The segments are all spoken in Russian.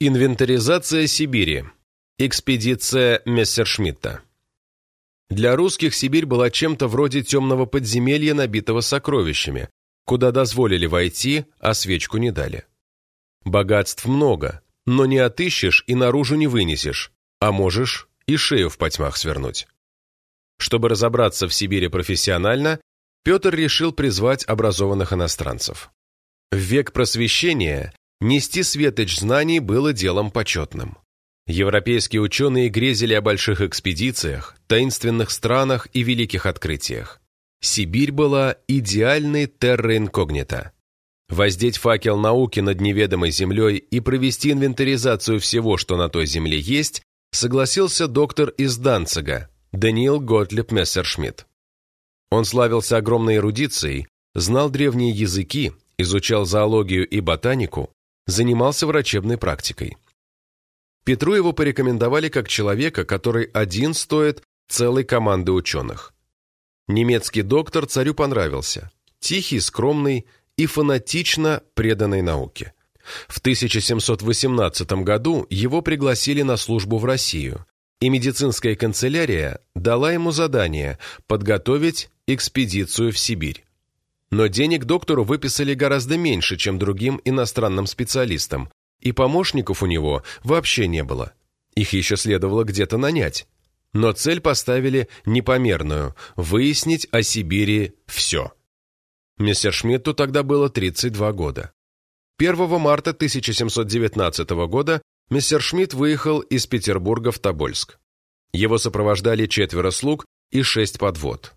Инвентаризация Сибири. Экспедиция Мессершмитта. Для русских Сибирь была чем-то вроде темного подземелья, набитого сокровищами, куда дозволили войти, а свечку не дали. Богатств много, но не отыщешь и наружу не вынесешь, а можешь и шею в потьмах свернуть. Чтобы разобраться в Сибири профессионально, Петр решил призвать образованных иностранцев. В век просвещения Нести светоч знаний было делом почетным. Европейские ученые грезили о больших экспедициях, таинственных странах и великих открытиях. Сибирь была идеальной терра инкогнита. Воздеть факел науки над неведомой землей и провести инвентаризацию всего, что на той земле есть, согласился доктор из Данцига, Даниил Готлиб Мессершмитт. Он славился огромной эрудицией, знал древние языки, изучал зоологию и ботанику, занимался врачебной практикой. Петру его порекомендовали как человека, который один стоит целой команды ученых. Немецкий доктор царю понравился. Тихий, скромный и фанатично преданный науке. В 1718 году его пригласили на службу в Россию, и медицинская канцелярия дала ему задание подготовить экспедицию в Сибирь. Но денег доктору выписали гораздо меньше, чем другим иностранным специалистам, и помощников у него вообще не было. Их еще следовало где-то нанять. Но цель поставили непомерную – выяснить о Сибири все. Мессершмитту тогда было 32 года. 1 марта 1719 года Мессершмитт выехал из Петербурга в Тобольск. Его сопровождали четверо слуг и шесть подвод.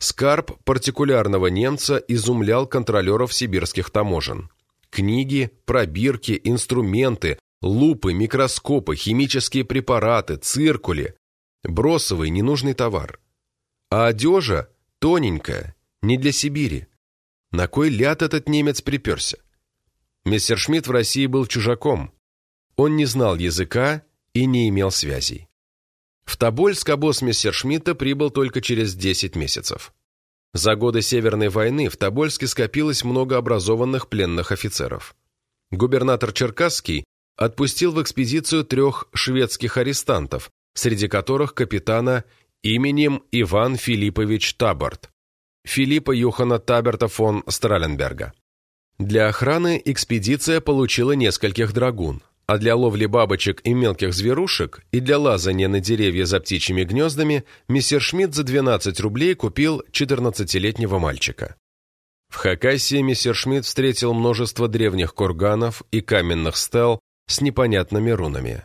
Скарб партикулярного немца изумлял контролеров сибирских таможен. Книги, пробирки, инструменты, лупы, микроскопы, химические препараты, циркули. Бросовый, ненужный товар. А одежа тоненькая, не для Сибири. На кой ляд этот немец приперся? Мессершмитт в России был чужаком. Он не знал языка и не имел связей. В Тобольск обоз Мессершмитта прибыл только через 10 месяцев. За годы Северной войны в Тобольске скопилось много образованных пленных офицеров. Губернатор Черкасский отпустил в экспедицию трех шведских арестантов, среди которых капитана именем Иван Филиппович Таборт, Филиппа Юхана Таберта фон Страленберга. Для охраны экспедиция получила нескольких драгун, а для ловли бабочек и мелких зверушек и для лазания на деревья за птичьими гнездами мистер Шмидт за 12 рублей купил 14-летнего мальчика. В Хакасии мистер Шмидт встретил множество древних курганов и каменных стел с непонятными рунами.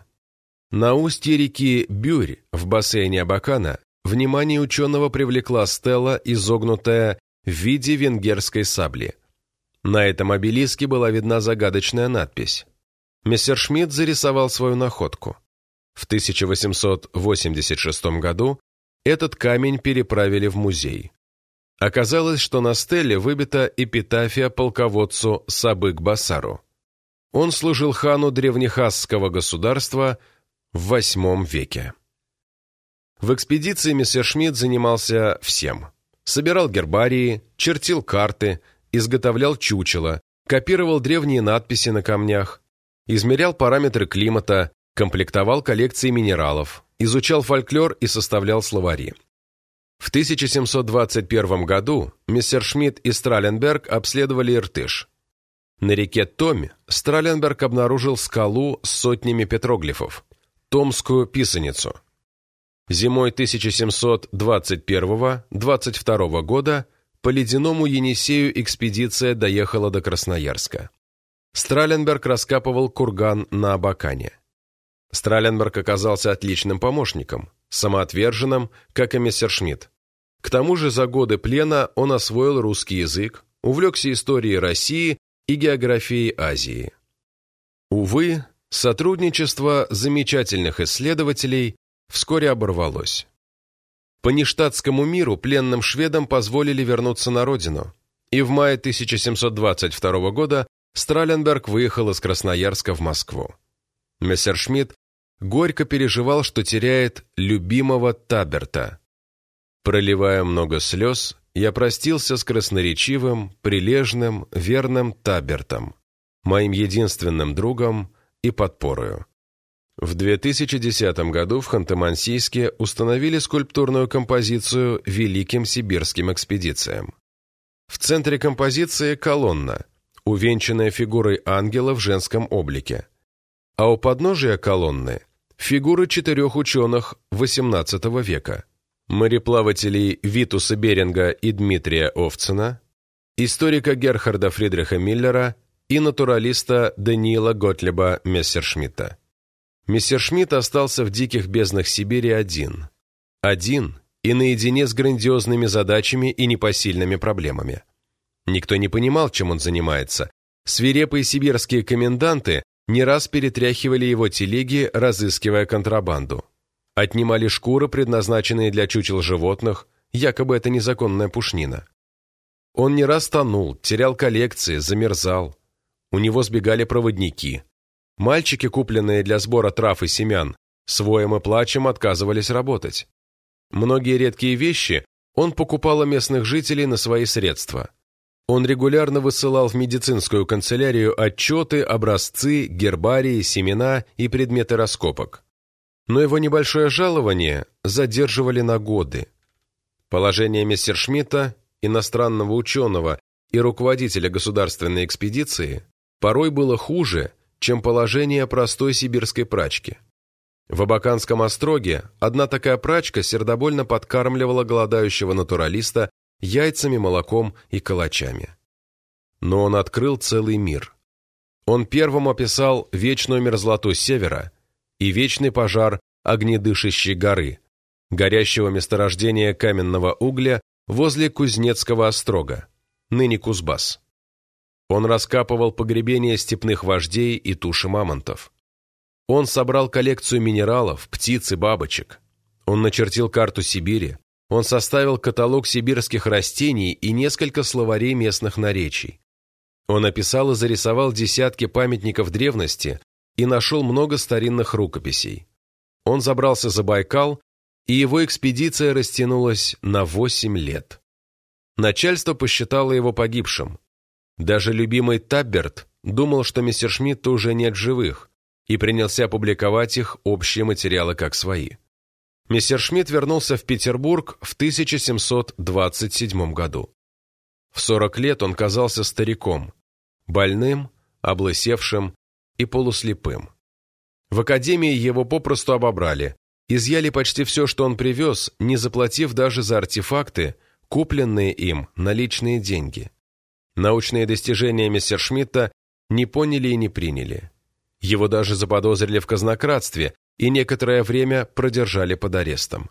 На устье реки Бюрь в бассейне Абакана внимание ученого привлекла стела, изогнутая в виде венгерской сабли. На этом обелиске была видна загадочная надпись Мессершмитт зарисовал свою находку. В 1886 году этот камень переправили в музей. Оказалось, что на стеле выбита эпитафия полководцу Сабык-Басару. Он служил хану древнехасского государства в VIII веке. В экспедиции Мессершмитт занимался всем. Собирал гербарии, чертил карты, изготовлял чучела, копировал древние надписи на камнях, измерял параметры климата, комплектовал коллекции минералов, изучал фольклор и составлял словари. В 1721 году мистер Шмидт и Страленберг обследовали Иртыш. На реке Томи Страленберг обнаружил скалу с сотнями петроглифов, Томскую писаницу. Зимой 1721-22 года по ледяному Енисею экспедиция доехала до Красноярска. Страленберг раскапывал курган на Абакане. Страленберг оказался отличным помощником, самоотверженным, как и Мессершмитт. К тому же за годы плена он освоил русский язык, увлекся историей России и географией Азии. Увы, сотрудничество замечательных исследователей вскоре оборвалось. По нештатскому миру пленным шведам позволили вернуться на родину, и в мае 1722 года Страленберг выехал из Красноярска в Москву. Мессершмитт горько переживал, что теряет любимого Таберта. Проливая много слез, я простился с красноречивым, прилежным, верным Табертом, моим единственным другом и подпорою. В 2010 году в Ханты-Мансийске установили скульптурную композицию «Великим сибирским экспедициям». В центре композиции колонна, увенчанная фигурой ангела в женском облике. А у подножия колонны – фигуры четырех ученых XVIII века – мореплавателей Витуса Беринга и Дмитрия Овцина, историка Герхарда Фридриха Миллера и натуралиста Даниила Готлеба Мессершмитта. Мессершмитт остался в диких безднах Сибири один. Один и наедине с грандиозными задачами и непосильными проблемами. Никто не понимал, чем он занимается. Свирепые сибирские коменданты не раз перетряхивали его телеги, разыскивая контрабанду. Отнимали шкуры, предназначенные для чучел животных, якобы это незаконная пушнина. Он не раз тонул, терял коллекции, замерзал. У него сбегали проводники. Мальчики, купленные для сбора трав и семян, своим и плачем отказывались работать. Многие редкие вещи он покупал у местных жителей на свои средства. Он регулярно высылал в медицинскую канцелярию отчеты, образцы, гербарии, семена и предметы раскопок. Но его небольшое жалование задерживали на годы. Положение Мессершмитта, иностранного ученого и руководителя государственной экспедиции, порой было хуже, чем положение простой сибирской прачки. В Абаканском остроге одна такая прачка сердобольно подкармливала голодающего натуралиста яйцами, молоком и калачами. Но он открыл целый мир. Он первым описал вечную мерзлоту севера и вечный пожар огнедышащей горы, горящего месторождения каменного угля возле Кузнецкого острога, ныне Кузбасс. Он раскапывал погребения степных вождей и туши мамонтов. Он собрал коллекцию минералов, птиц и бабочек. Он начертил карту Сибири. Он составил каталог сибирских растений и несколько словарей местных наречий. Он описал и зарисовал десятки памятников древности и нашел много старинных рукописей. Он забрался за Байкал, и его экспедиция растянулась на 8 лет. Начальство посчитало его погибшим. Даже любимый Табберт думал, что мистер Шмидта уже нет живых, и принялся публиковать их общие материалы как свои. Мистер Шмидт вернулся в Петербург в 1727 году. В 40 лет он казался стариком, больным, облысевшим и полуслепым. В академии его попросту обобрали, изъяли почти все, что он привез, не заплатив даже за артефакты, купленные им наличные деньги. Научные достижения мистер Шмидта не поняли и не приняли. Его даже заподозрили в казнократстве и некоторое время продержали под арестом.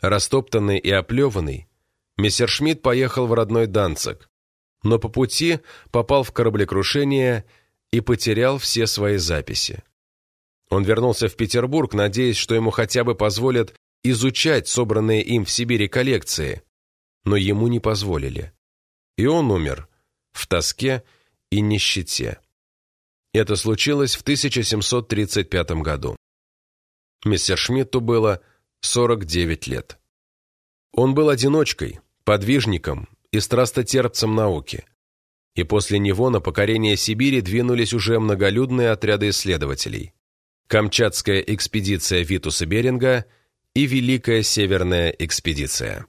Растоптанный и оплеванный, мистер Шмидт поехал в родной Данцик, но по пути попал в кораблекрушение и потерял все свои записи. Он вернулся в Петербург, надеясь, что ему хотя бы позволят изучать собранные им в Сибири коллекции, но ему не позволили и он умер в тоске и нищете. Это случилось в 1735 году. Мистер Шмидту было 49 лет. Он был одиночкой, подвижником и страстотерпцем науки. И после него на покорение Сибири двинулись уже многолюдные отряды исследователей. Камчатская экспедиция Витуса Беринга и Великая Северная экспедиция.